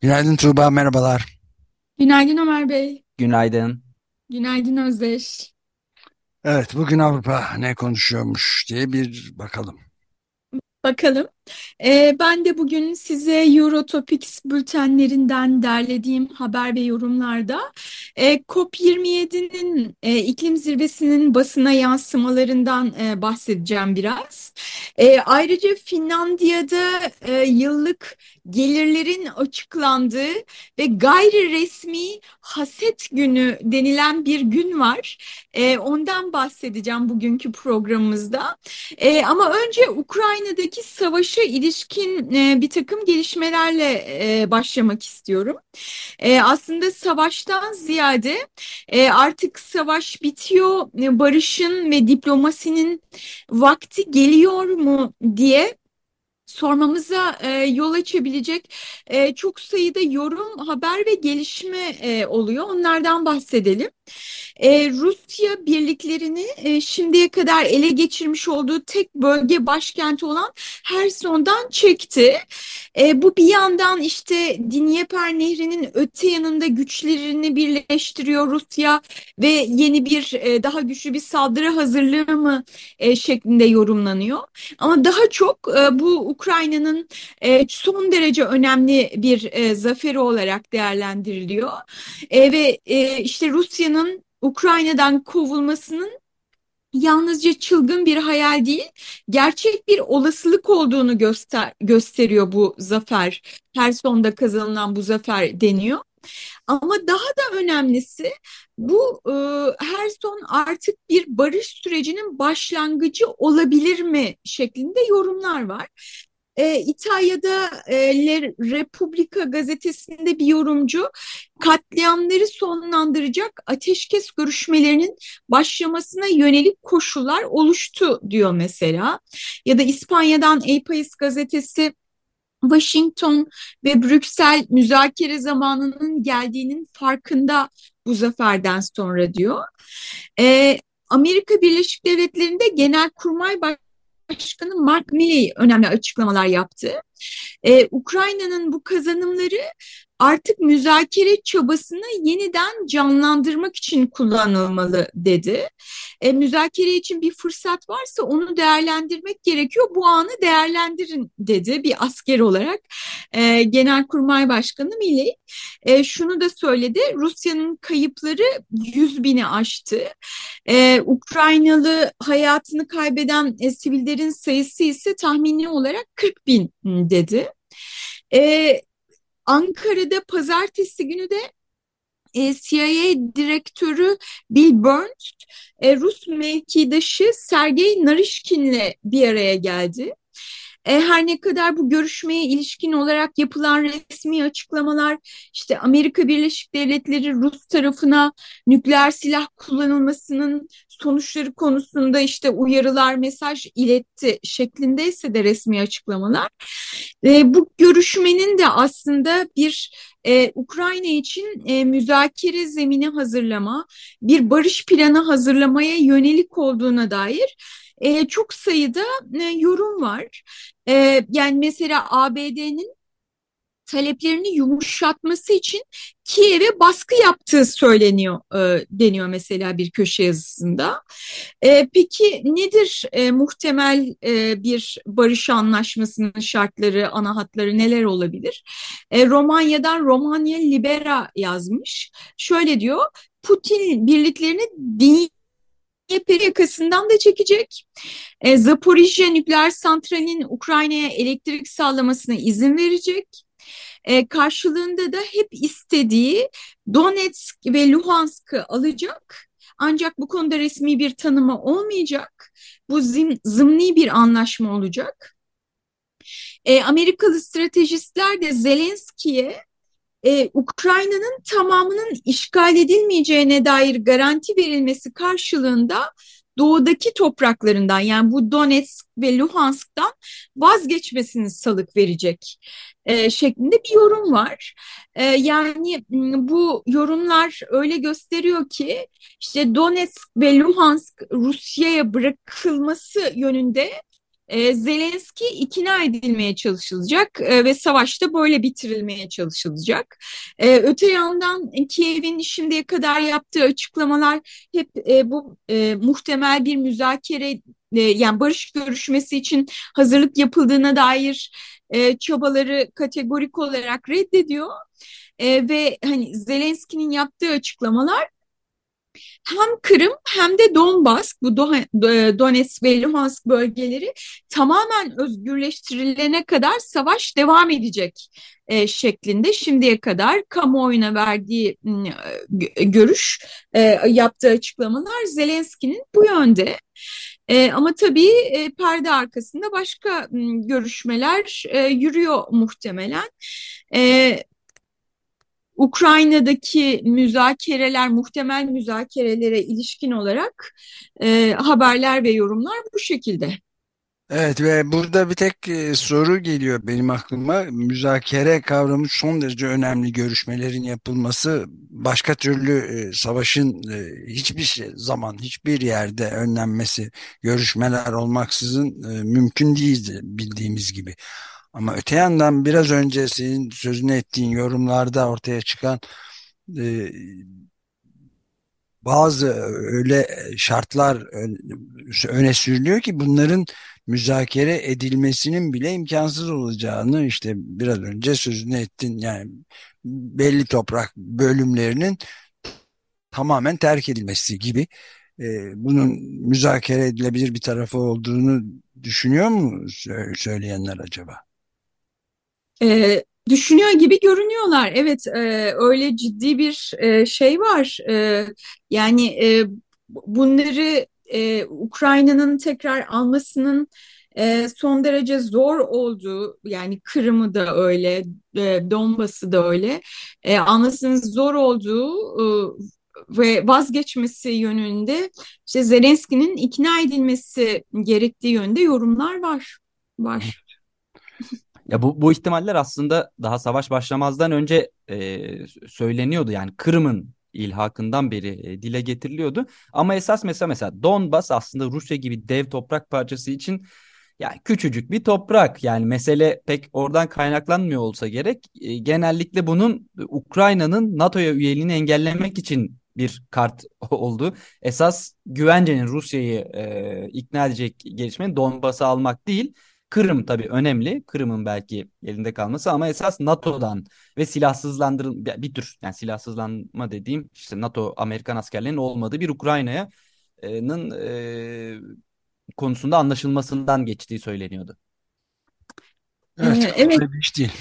Günaydın Tuğba, merhabalar. Günaydın Ömer Bey. Günaydın. Günaydın Özdeş. Evet, bugün Avrupa ne konuşuyormuş diye bir bakalım. Bakalım. Ee, ben de bugün size Eurotopics bültenlerinden derlediğim haber ve yorumlarda e, COP27'nin e, iklim zirvesinin basına yansımalarından e, bahsedeceğim biraz. E, ayrıca Finlandiya'da e, yıllık gelirlerin açıklandığı ve gayri resmi haset günü denilen bir gün var. E, ondan bahsedeceğim bugünkü programımızda. E, ama önce Ukrayna'daki savaşa ilişkin e, bir takım gelişmelerle e, başlamak istiyorum. E, aslında savaştan ziyade e, artık savaş bitiyor, e, barışın ve diplomasinin vakti geliyor mu diye sormamıza e, yol açabilecek e, çok sayıda yorum, haber ve gelişme e, oluyor. Onlardan bahsedelim. E, Rusya birliklerini e, şimdiye kadar ele geçirmiş olduğu tek bölge başkenti olan Herson'dan çekti. E, bu bir yandan işte Dnieper Nehri'nin öte yanında güçlerini birleştiriyor Rusya ve yeni bir e, daha güçlü bir saldırı hazırlığı mı e, şeklinde yorumlanıyor. Ama daha çok e, bu Ukrayna'nın e, son derece önemli bir e, zaferi olarak değerlendiriliyor. E, ve e, işte Rusya'nın Ukrayna'dan kovulmasının yalnızca çılgın bir hayal değil, gerçek bir olasılık olduğunu göster gösteriyor bu zafer. Herson'da kazanılan bu zafer deniyor. Ama daha da önemlisi bu e, Herson artık bir barış sürecinin başlangıcı olabilir mi şeklinde yorumlar var. E, İtalya'da e, Le Repubblica gazetesinde bir yorumcu katliamları sonlandıracak ateşkes görüşmelerinin başlamasına yönelik koşullar oluştu diyor mesela. Ya da İspanya'dan El País gazetesi Washington ve Brüksel müzakere zamanının geldiğinin farkında bu zaferden sonra diyor. Ee, Amerika Birleşik Devletleri'nde Genelkurmay Başkanı Mark Milley önemli açıklamalar yaptı. Ee, Ukrayna'nın bu kazanımları artık müzakere çabasını yeniden canlandırmak için kullanılmalı dedi. E, müzakere için bir fırsat varsa onu değerlendirmek gerekiyor. Bu anı değerlendirin dedi bir asker olarak e, Genelkurmay Başkanı Milley. E, şunu da söyledi Rusya'nın kayıpları 100 bini aştı. E, Ukraynalı hayatını kaybeden e, sivillerin sayısı ise tahmini olarak 40 bin dedi. E, Ankara'da pazartesi günü de e, CIA direktörü Bill Burns, e, Rus mevkidaşı Sergey Narishkin'le bir araya geldi. E, her ne kadar bu görüşmeye ilişkin olarak yapılan resmi açıklamalar işte Amerika Birleşik Devletleri Rus tarafına nükleer silah kullanılmasının sonuçları konusunda işte uyarılar, mesaj iletti şeklindeyse de resmi açıklamalar. E, bu görüşmenin de aslında bir e, Ukrayna için e, müzakere zemini hazırlama, bir barış planı hazırlamaya yönelik olduğuna dair e, çok sayıda e, yorum var. E, yani mesela ABD'nin taleplerini yumuşatması için Kiev'e baskı yaptığı söyleniyor e, deniyor mesela bir köşe yazısında. E, peki nedir e, muhtemel e, bir barış anlaşmasının şartları, ana hatları neler olabilir? E, Romanya'dan Romanya Libera yazmış. Şöyle diyor, Putin birliklerini din Dnieper yakasından da çekecek. E, Zaporijya nükleer santralinin Ukrayna'ya elektrik sağlamasına izin verecek. E, karşılığında da hep istediği Donetsk ve Luhansk'ı alacak. Ancak bu konuda resmi bir tanımı olmayacak. Bu zim, zımni bir anlaşma olacak. e, Amerikalı stratejistler de Zelenski'ye e, Ukrayna'nın tamamının işgal edilmeyeceğine dair garanti verilmesi karşılığında doğudaki topraklarından yani bu Donetsk ve Luhansk'tan vazgeçmesini salık verecek e, şeklinde bir yorum var. E, yani bu yorumlar öyle gösteriyor ki işte Donetsk ve Luhansk Rusya'ya bırakılması yönünde e, Zelenski ikna edilmeye çalışılacak e, ve savaşta böyle bitirilmeye çalışılacak. E, öte yandan Kiev'in şimdiye kadar yaptığı açıklamalar hep e, bu e, muhtemel bir müzakere yani barış görüşmesi için hazırlık yapıldığına dair çabaları kategorik olarak reddediyor. Ve hani Zelenski'nin yaptığı açıklamalar hem Kırım hem de Donbas, bu Donetsk ve Luhansk bölgeleri tamamen özgürleştirilene kadar savaş devam edecek e, şeklinde şimdiye kadar kamuoyuna verdiği e, görüş, e, yaptığı açıklamalar Zelenski'nin bu yönde. E, ama tabii e, perde arkasında başka görüşmeler e, yürüyor muhtemelen. E, Ukrayna'daki müzakereler, muhtemel müzakerelere ilişkin olarak e, haberler ve yorumlar bu şekilde. Evet ve burada bir tek e, soru geliyor benim aklıma. Müzakere kavramı son derece önemli. Görüşmelerin yapılması başka türlü e, savaşın e, hiçbir şey, zaman hiçbir yerde önlenmesi görüşmeler olmaksızın e, mümkün değildi bildiğimiz gibi. Ama öte yandan biraz önce senin sözünü ettiğin yorumlarda ortaya çıkan e, bazı öyle şartlar öne sürülüyor ki bunların müzakere edilmesinin bile imkansız olacağını işte biraz önce sözünü ettin yani belli toprak bölümlerinin tamamen terk edilmesi gibi e, bunun müzakere edilebilir bir tarafı olduğunu düşünüyor mu söyleyenler acaba? E, düşünüyor gibi görünüyorlar. Evet, e, öyle ciddi bir e, şey var. E, yani e, bunları e, Ukrayna'nın tekrar almasının e, son derece zor olduğu, yani Kırım'ı da öyle, e, Donbas'ı da öyle, e, almasının zor olduğu e, ve vazgeçmesi yönünde işte Zelenski'nin ikna edilmesi gerektiği yönde yorumlar var. Var. Ya bu, bu ihtimaller aslında daha savaş başlamazdan önce e, söyleniyordu. Yani Kırım'ın ilhakından beri e, dile getiriliyordu. Ama esas mesela mesela Donbas aslında Rusya gibi dev toprak parçası için yani küçücük bir toprak. Yani mesele pek oradan kaynaklanmıyor olsa gerek. E, genellikle bunun Ukrayna'nın NATO'ya üyeliğini engellemek için bir kart oldu. Esas güvencenin Rusya'yı e, ikna edecek gelişmenin Donbas'ı almak değil Kırım tabii önemli. Kırım'ın belki elinde kalması ama esas NATO'dan ve silahsızlandırıl bir tür yani silahsızlanma dediğim işte NATO Amerikan askerlerinin olmadığı bir Ukrayna'nın e, konusunda anlaşılmasından geçtiği söyleniyordu. Evet, evet. bir iş değil.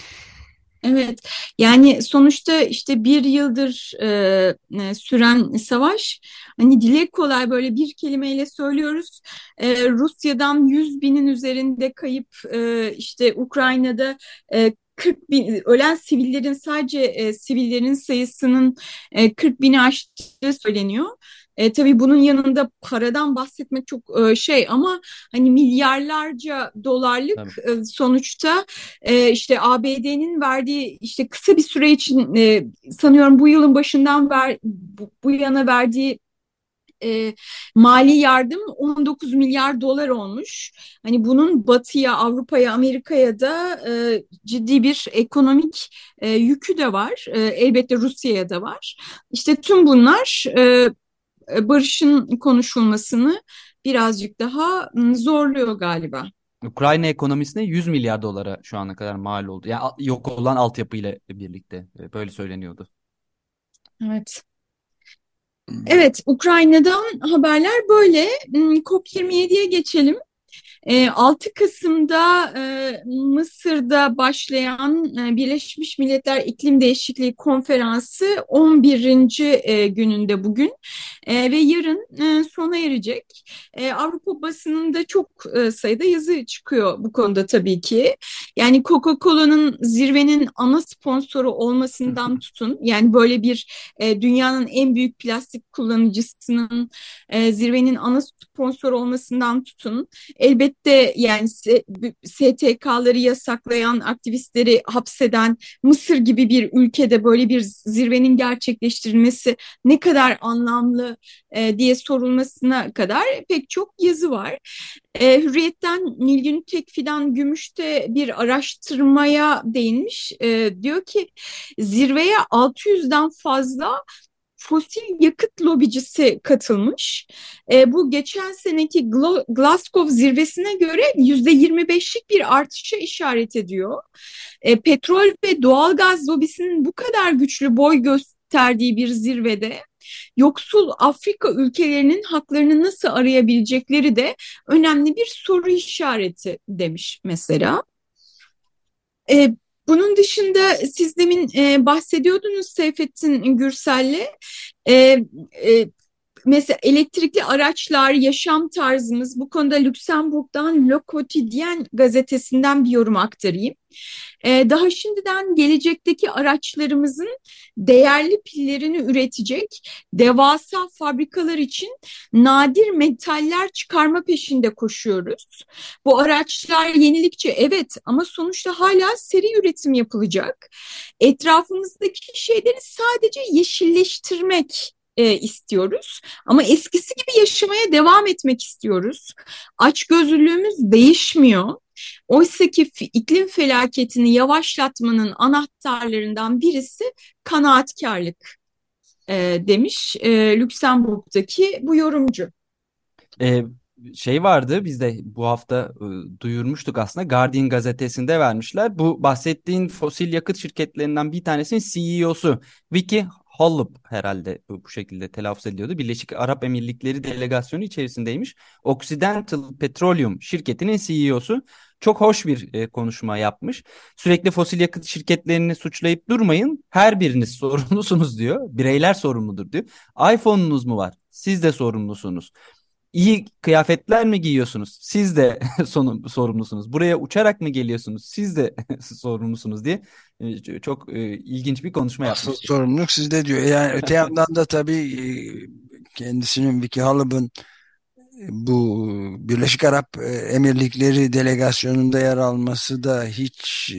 Evet, yani sonuçta işte bir yıldır e, e, süren savaş, hani dile kolay böyle bir kelimeyle söylüyoruz. E, Rusya'dan 100 binin üzerinde kayıp, e, işte Ukrayna'da e, 40 bin ölen sivillerin sadece e, sivillerin sayısının e, 40 bini aştığı söyleniyor. E, tabii bunun yanında paradan bahsetmek çok e, şey ama hani milyarlarca dolarlık e, sonuçta e, işte ABD'nin verdiği işte kısa bir süre için e, sanıyorum bu yılın başından ver, bu, bu yana verdiği e, mali yardım 19 milyar dolar olmuş. Hani bunun Batı'ya, Avrupa'ya, Amerika'ya da e, ciddi bir ekonomik e, yükü de var. E, elbette Rusya'ya da var. İşte tüm bunlar e, barışın konuşulmasını birazcık daha zorluyor galiba. Ukrayna ekonomisine 100 milyar dolara şu ana kadar mal oldu. Yani yok olan altyapıyla birlikte e, böyle söyleniyordu. Evet. Evet, Ukrayna'dan haberler böyle. COP27'ye geçelim. 6 Kasım'da Mısır'da başlayan Birleşmiş Milletler İklim Değişikliği Konferansı 11. gününde bugün ve yarın sona erecek. Avrupa basınında çok sayıda yazı çıkıyor bu konuda tabii ki. Yani Coca-Cola'nın zirvenin ana sponsoru olmasından tutun yani böyle bir dünyanın en büyük plastik kullanıcısının zirvenin ana sponsoru olmasından tutun. Elbette yani STK'ları yasaklayan, aktivistleri hapseden Mısır gibi bir ülkede böyle bir zirvenin gerçekleştirilmesi ne kadar anlamlı e, diye sorulmasına kadar pek çok yazı var. E, Hürriyet'ten Nilgün Tekfidan Gümüş'te bir araştırmaya değinmiş. E, diyor ki zirveye 600'den fazla fosil yakıt lobicisi katılmış. E, bu geçen seneki Glasgow zirvesine göre yüzde 25'lik bir artışa işaret ediyor. E, petrol ve doğalgaz lobisinin bu kadar güçlü boy gösterdiği bir zirvede yoksul Afrika ülkelerinin haklarını nasıl arayabilecekleri de önemli bir soru işareti demiş mesela. E, bunun dışında siz demin e, bahsediyordunuz Seyfettin Gürsel'le. E, e, mesela elektrikli araçlar, yaşam tarzımız bu konuda Lüksemburg'dan Le Quotidien gazetesinden bir yorum aktarayım. Ee, daha şimdiden gelecekteki araçlarımızın değerli pillerini üretecek devasa fabrikalar için nadir metaller çıkarma peşinde koşuyoruz. Bu araçlar yenilikçe evet ama sonuçta hala seri üretim yapılacak. Etrafımızdaki şeyleri sadece yeşilleştirmek e, istiyoruz. Ama eskisi gibi yaşamaya devam etmek istiyoruz. Açgözlülüğümüz değişmiyor. Oysa ki iklim felaketini yavaşlatmanın anahtarlarından birisi kanaatkarlık e, demiş e, Lüksemburg'daki bu yorumcu. E, şey vardı biz de bu hafta e, duyurmuştuk aslında Guardian gazetesinde vermişler. Bu bahsettiğin fosil yakıt şirketlerinden bir tanesinin CEO'su Vicky Hollop herhalde bu, şekilde telaffuz ediyordu. Birleşik Arap Emirlikleri delegasyonu içerisindeymiş. Occidental Petroleum şirketinin CEO'su çok hoş bir e, konuşma yapmış. Sürekli fosil yakıt şirketlerini suçlayıp durmayın. Her biriniz sorumlusunuz diyor. Bireyler sorumludur diyor. iPhone'unuz mu var? Siz de sorumlusunuz iyi kıyafetler mi giyiyorsunuz? Siz de sorumlusunuz. Buraya uçarak mı geliyorsunuz? Siz de sorumlusunuz diye e, çok e, ilginç bir konuşma yapmış. Asıl sorumluluk sizde diyor. Yani öte yandan da tabii e, kendisinin Vicky Halib'in bu Birleşik Arap Emirlikleri delegasyonunda yer alması da hiç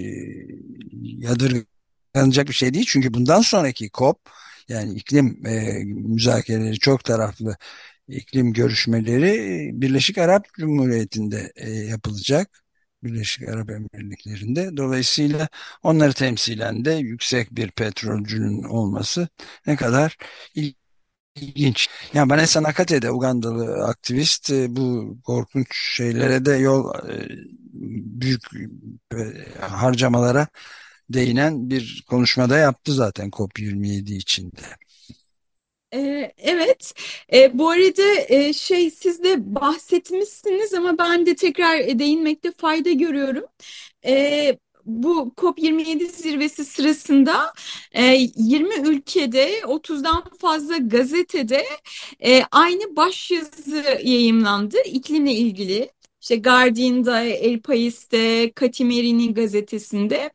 yadırganacak bir şey değil. Çünkü bundan sonraki COP yani iklim müzakereleri çok taraflı iklim görüşmeleri Birleşik Arap Cumhuriyeti'nde e, yapılacak. Birleşik Arap Emirlikleri'nde. Dolayısıyla onları temsilen de yüksek bir petrolcünün olması ne kadar ilginç. Yani Vanessa Nakate'de Ugandalı aktivist e, bu korkunç şeylere de yol e, büyük harcamalara değinen bir konuşmada yaptı zaten COP27 içinde. Evet, bu arada şey siz de bahsetmişsiniz ama ben de tekrar değinmekte fayda görüyorum. Bu COP27 zirvesi sırasında 20 e, ülkede 30'dan fazla gazetede e, aynı başyazı yayımlandı iklimle ilgili işte Guardian'da, El País'te, Katimeri'nin gazetesinde.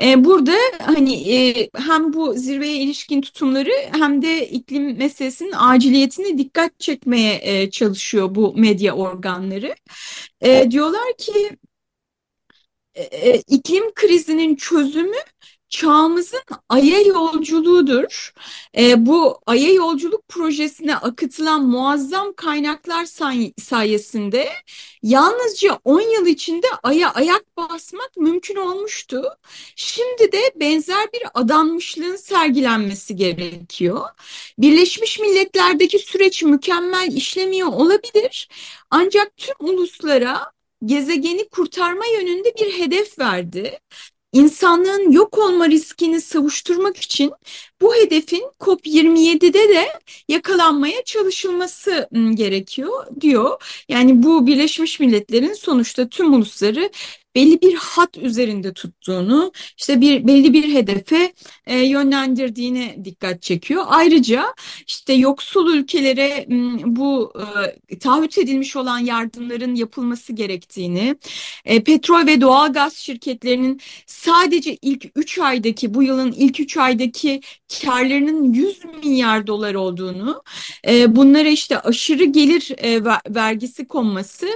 E, burada hani e, hem bu zirveye ilişkin tutumları hem de iklim meselesinin aciliyetine dikkat çekmeye e, çalışıyor bu medya organları. E, diyorlar ki e, e iklim krizinin çözümü çağımızın Ay'a yolculuğudur. E, bu Ay'a yolculuk projesine akıtılan muazzam kaynaklar say sayesinde yalnızca 10 yıl içinde Ay'a ayak basmak mümkün olmuştu. Şimdi de benzer bir adanmışlığın sergilenmesi gerekiyor. Birleşmiş Milletler'deki süreç mükemmel işlemiyor olabilir. Ancak tüm uluslara gezegeni kurtarma yönünde bir hedef verdi insanlığın yok olma riskini savuşturmak için bu hedefin COP27'de de yakalanmaya çalışılması gerekiyor diyor. Yani bu Birleşmiş Milletler'in sonuçta tüm ulusları belli bir hat üzerinde tuttuğunu, işte bir belli bir hedefe e, yönlendirdiğine dikkat çekiyor. Ayrıca işte yoksul ülkelere bu e, taahhüt edilmiş olan yardımların yapılması gerektiğini, e, petrol ve doğalgaz şirketlerinin sadece ilk 3 aydaki bu yılın ilk 3 aydaki karlarının 100 milyar dolar olduğunu, e, bunlara işte aşırı gelir e, vergisi konması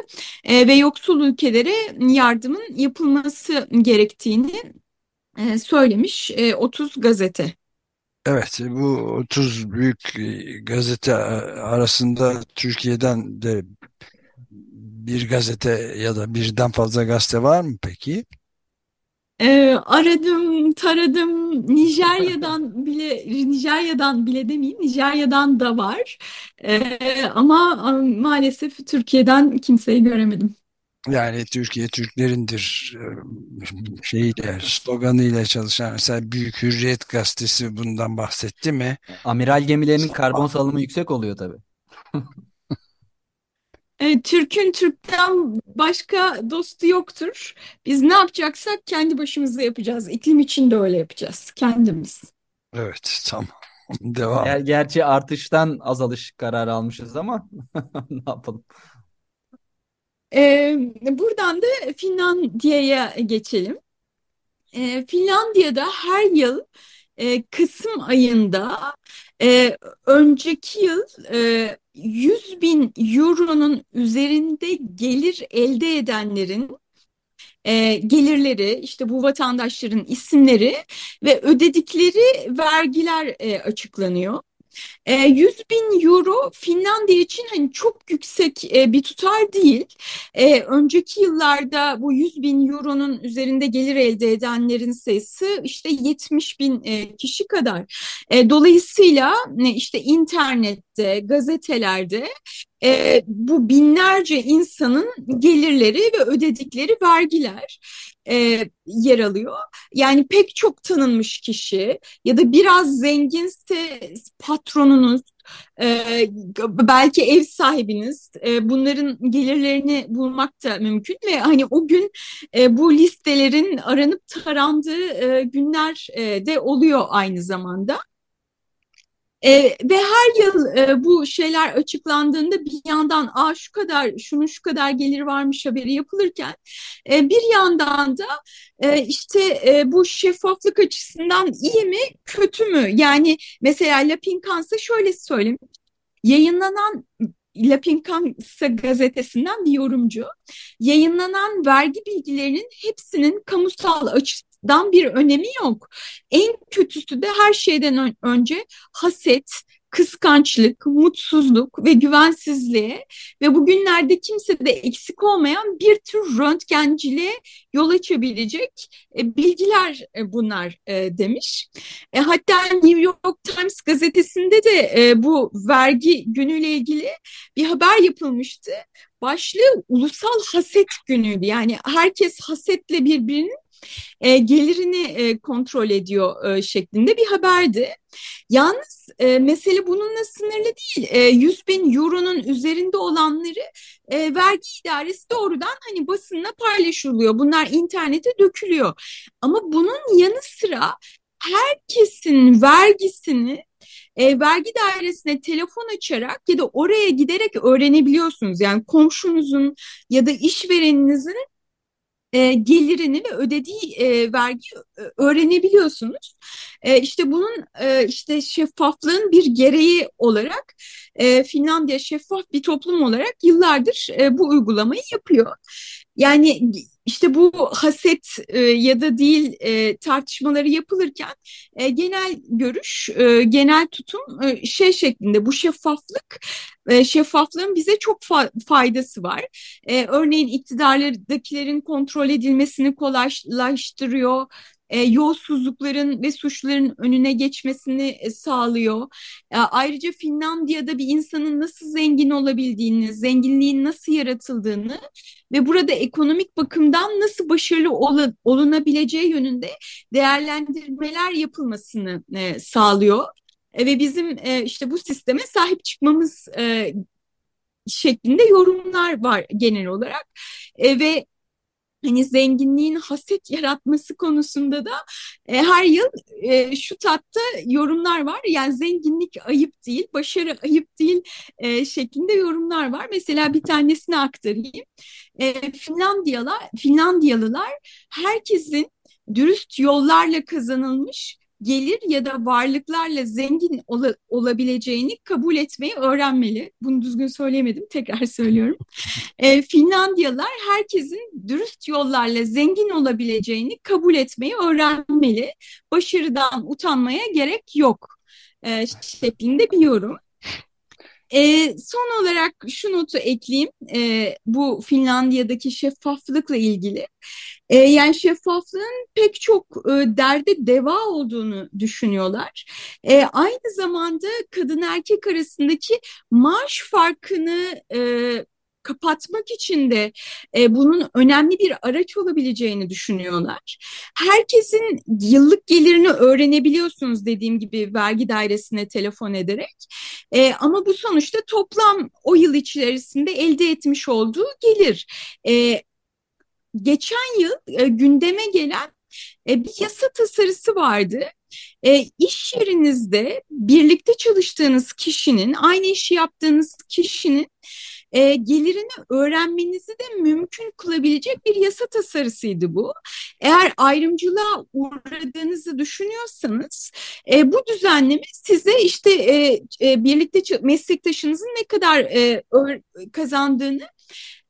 e, ve yoksul ülkelere yardımın yapılması gerektiğini e, söylemiş e, 30 gazete. Evet, bu 30 büyük e, gazete arasında Türkiye'den de bir gazete ya da birden fazla gazete var mı peki? Ee, aradım, taradım. Nijerya'dan bile, Nijerya'dan bile demeyeyim, Nijerya'dan da var. Ee, ama maalesef Türkiye'den kimseyi göremedim. Yani Türkiye Türklerindir e, şeyiyle sloganıyla çalışan mesela Büyük Hürriyet gazetesi bundan bahsetti mi? Amiral gemilerinin karbon salımı yüksek oluyor tabii. E, Türk'ün Türk'ten başka dostu yoktur. Biz ne yapacaksak kendi başımıza yapacağız. İklim için de öyle yapacağız. Kendimiz. Evet, tamam. Devam. Ger gerçi artıştan azalış kararı almışız ama ne yapalım? E, buradan da Finlandiya'ya geçelim. E, Finlandiya'da her yıl e, Kasım ayında e, önceki yıl e, 100 bin euronun üzerinde gelir elde edenlerin e, gelirleri, işte bu vatandaşların isimleri ve ödedikleri vergiler e, açıklanıyor. 100 ee, bin euro Finlandiya için hani çok yüksek e, bir tutar değil. Ee, önceki yıllarda bu 100 bin euronun üzerinde gelir elde edenlerin sayısı işte 70 bin e, kişi kadar. E, dolayısıyla işte internette, gazetelerde bu binlerce insanın gelirleri ve ödedikleri vergiler e, yer alıyor. Yani pek çok tanınmış kişi ya da biraz zenginse patronunuz, e, belki ev sahibiniz e, bunların gelirlerini bulmak da mümkün ve hani o gün e, bu listelerin aranıp tarandığı e, günler e, de oluyor aynı zamanda. E, ve her yıl e, bu şeyler açıklandığında bir yandan Aa, şu kadar şunun şu kadar gelir varmış haberi yapılırken e, bir yandan da e, işte e, bu şeffaflık açısından iyi mi kötü mü? Yani mesela Lapinkansa şöyle söyleyeyim yayınlanan La Pincansa gazetesinden bir yorumcu yayınlanan vergi bilgilerinin hepsinin kamusal açı, dan bir önemi yok. En kötüsü de her şeyden önce haset, kıskançlık, mutsuzluk ve güvensizliğe ve bugünlerde kimse de eksik olmayan bir tür röntgenciliğe yol açabilecek e, bilgiler e, bunlar e, demiş. Hatta New York Times gazetesinde de bu vergi günüyle ilgili bir haber yapılmıştı. Başlığı ulusal haset günüydü. Yani herkes hasetle birbirinin e, gelirini e, kontrol ediyor e, şeklinde bir haberdi. Yalnız e, mesele bununla sınırlı değil. E, 100 bin euronun üzerinde olanları e, vergi idaresi doğrudan hani basınla paylaşılıyor. Bunlar internete dökülüyor. Ama bunun yanı sıra herkesin vergisini e, vergi dairesine telefon açarak ya da oraya giderek öğrenebiliyorsunuz. Yani komşunuzun ya da işvereninizin e, gelirini ve ödediği e, vergi e, öğrenebiliyorsunuz. E, işte bunun e, işte şeffaflığın bir gereği olarak e, Finlandiya şeffaf bir toplum olarak yıllardır e, bu uygulamayı yapıyor. Yani işte bu haset e, ya da değil e, tartışmaları yapılırken e, genel görüş, e, genel tutum e, şey şeklinde bu şeffaflık, e, şeffaflığın bize çok fa faydası var. E, örneğin iktidarlardakilerin kontrol edilmesini kolaylaştırıyor e, yolsuzlukların ve suçların önüne geçmesini e, sağlıyor. E, ayrıca Finlandiya'da bir insanın nasıl zengin olabildiğini, zenginliğin nasıl yaratıldığını ve burada ekonomik bakımdan nasıl başarılı ol olunabileceği yönünde değerlendirmeler yapılmasını e, sağlıyor. e, ve bizim e, işte bu sisteme sahip çıkmamız e, şeklinde yorumlar var genel olarak e, ve hani zenginliğin haset yaratması konusunda da e, her yıl e, şu tatta yorumlar var. Yani zenginlik ayıp değil, başarı ayıp değil e, şeklinde yorumlar var. Mesela bir tanesini aktarayım. E, Finlandiyalılar, Finlandiyalılar herkesin dürüst yollarla kazanılmış gelir ya da varlıklarla zengin ol olabileceğini kabul etmeyi öğrenmeli. Bunu düzgün söyleyemedim, tekrar söylüyorum. E, Finlandiyalılar herkesin dürüst yollarla zengin olabileceğini kabul etmeyi öğrenmeli. Başarıdan utanmaya gerek yok e, şeklinde bir yorum. E, son olarak şu notu ekleyeyim e, bu Finlandiya'daki şeffaflıkla ilgili. E, yani şeffaflığın pek çok e, derde deva olduğunu düşünüyorlar. E, aynı zamanda kadın erkek arasındaki maaş farkını e, kapatmak için de e, bunun önemli bir araç olabileceğini düşünüyorlar. Herkesin yıllık gelirini öğrenebiliyorsunuz dediğim gibi vergi dairesine telefon ederek. E, ama bu sonuçta toplam o yıl içerisinde elde etmiş olduğu gelir. E, geçen yıl e, gündeme gelen e, bir yasa tasarısı vardı. E, iş yerinizde birlikte çalıştığınız kişinin, aynı işi yaptığınız kişinin e, gelirini öğrenmenizi de mümkün kılabilecek bir yasa tasarısıydı bu. Eğer ayrımcılığa uğradığınızı düşünüyorsanız e, bu düzenleme size işte e, e, birlikte meslektaşınızın ne kadar e, kazandığını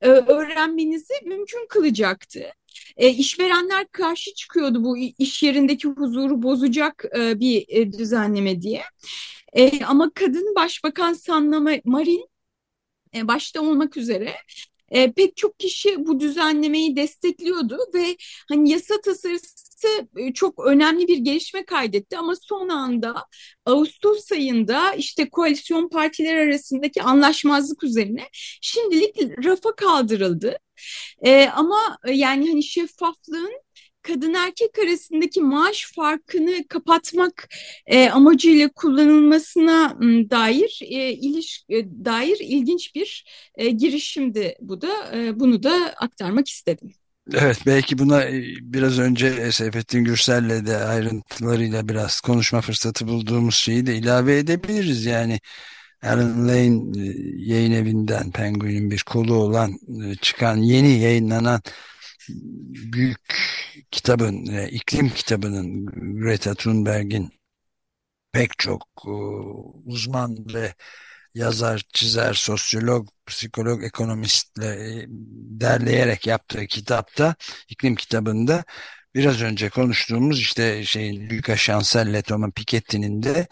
e, öğrenmenizi mümkün kılacaktı. E, işverenler karşı çıkıyordu bu iş yerindeki huzuru bozacak e, bir e, düzenleme diye. E, ama kadın başbakan Sanna Marin e, başta olmak üzere e, pek çok kişi bu düzenlemeyi destekliyordu ve hani yasa tasarısı e, çok önemli bir gelişme kaydetti ama son anda Ağustos ayında işte koalisyon partiler arasındaki anlaşmazlık üzerine şimdilik rafa kaldırıldı. E, ama yani hani şeffaflığın kadın erkek arasındaki maaş farkını kapatmak e, amacıyla kullanılmasına dair e, iliş e, dair ilginç bir e, girişimdi bu da e, bunu da aktarmak istedim. Evet belki buna e, biraz önce Seyfettin Gürsel'le de ayrıntılarıyla biraz konuşma fırsatı bulduğumuz şeyi de ilave edebiliriz. Yani Aaron Lane e, yayın evinden Penguin'in bir kolu olan e, çıkan yeni yayınlanan büyük kitabın, e, iklim kitabının Greta Thunberg'in pek çok e, uzman ve yazar, çizer, sosyolog, psikolog, ekonomistle e, derleyerek yaptığı kitapta, iklim kitabında biraz önce konuştuğumuz işte şeyin Lucas Chancel Thomas Piketty'nin de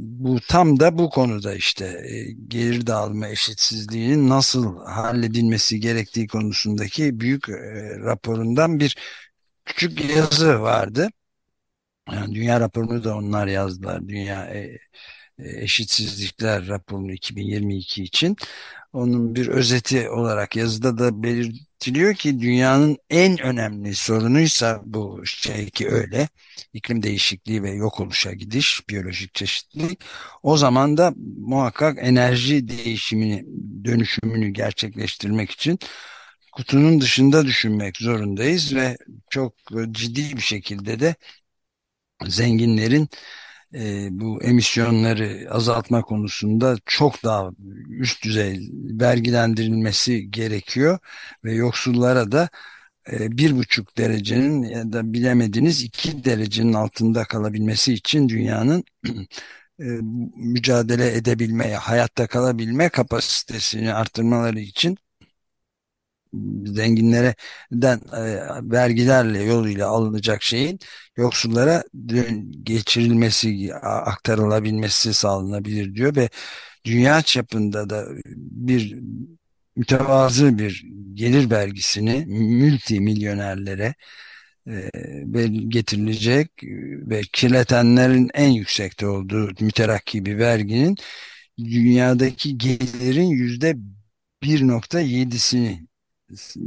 bu tam da bu konuda işte e, gelir dağılımı eşitsizliğinin nasıl halledilmesi gerektiği konusundaki büyük e, raporundan bir küçük yazı vardı. Yani dünya raporunu da onlar yazdılar. Dünya e, eşitsizlikler raporunu 2022 için. Onun bir özeti olarak yazıda da belirtiliyor ki dünyanın en önemli sorunuysa bu şey ki öyle iklim değişikliği ve yok oluşa gidiş, biyolojik çeşitlilik. O zaman da muhakkak enerji değişimini, dönüşümünü gerçekleştirmek için kutunun dışında düşünmek zorundayız ve çok ciddi bir şekilde de zenginlerin e, bu emisyonları azaltma konusunda çok daha üst düzey vergilendirilmesi gerekiyor ve yoksullara da e, bir buçuk derecenin ya da bilemediniz iki derecenin altında kalabilmesi için dünyanın e, mücadele edebilmeye, hayatta kalabilme kapasitesini artırmaları için zenginlere den e, vergilerle yoluyla alınacak şeyin yoksullara geçirilmesi, aktarılabilmesi sağlanabilir diyor ve dünya çapında da bir mütevazı bir gelir vergisini multimilyonerlere e, getirilecek ve kirletenlerin en yüksekte olduğu müterakki bir verginin dünyadaki gelirin yüzde 1.7'sini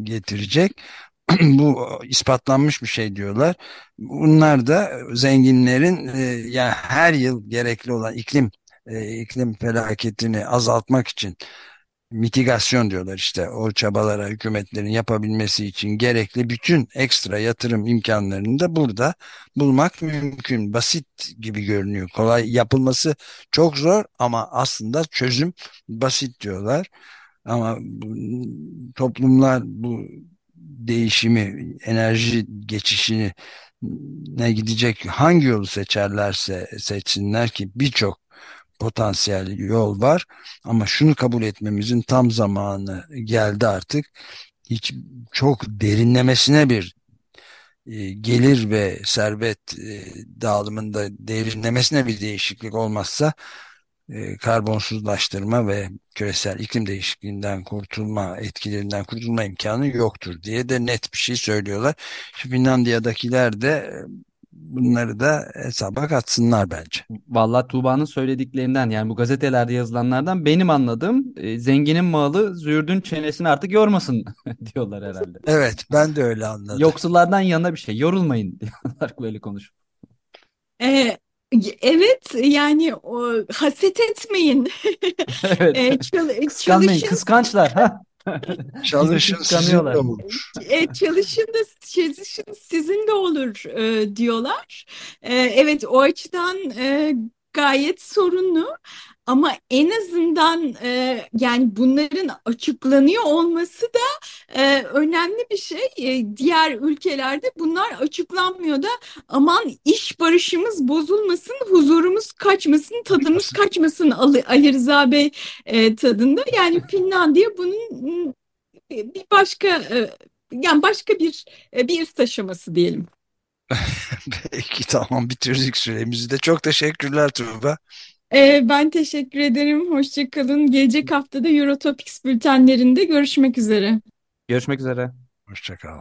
getirecek. bu ispatlanmış bir şey diyorlar. Bunlar da zenginlerin e, yani her yıl gerekli olan iklim e, iklim felaketini azaltmak için mitigasyon diyorlar işte o çabalara hükümetlerin yapabilmesi için gerekli bütün ekstra yatırım imkanlarını da burada bulmak mümkün. Basit gibi görünüyor. Kolay yapılması çok zor ama aslında çözüm basit diyorlar. Ama toplumlar bu değişimi, enerji geçişini ne gidecek hangi yolu seçerlerse seçsinler ki birçok potansiyel yol var ama şunu kabul etmemizin tam zamanı geldi artık. Hiç çok derinlemesine bir e, gelir ve servet e, dağılımında derinlemesine bir değişiklik olmazsa e, karbonsuzlaştırma ve küresel iklim değişikliğinden kurtulma etkilerinden kurtulma imkanı yoktur diye de net bir şey söylüyorlar. Finlandiya'dakiler de bunları da hesaba katsınlar bence. Vallahi Tuğba'nın söylediklerinden yani bu gazetelerde yazılanlardan benim anladığım e, zenginin malı züğürdün çenesini artık yormasın diyorlar herhalde. Evet ben de öyle anladım. Yoksullardan yana bir şey yorulmayın diyorlar böyle konuşup. Ee, evet yani o, haset etmeyin. Evet. Çal- Kıskanmayın çalışın kıskançlar. Ha? Çalışın sizin de olur. E, çalışın da çalışın sizin de olur e, diyorlar. E, evet o açıdan e, gayet sorunlu ama en azından e, yani bunların açıklanıyor olması da e, önemli bir şey. E, diğer ülkelerde bunlar açıklanmıyor da aman iş barışımız bozulmasın, huzurumuz kaçmasın, tadımız kaçmasın Ali, Ali Rıza Bey e, tadında. Yani Finlandiya bunun bir başka e, yani başka bir e, bir üst aşaması diyelim. Peki tamam bitirdik süremizi de. Çok teşekkürler Tuğba. E, ben teşekkür ederim. Hoşça kalın. Gelecek haftada Eurotopics bültenlerinde görüşmek üzere. Görüşmek üzere. Hoşça kal.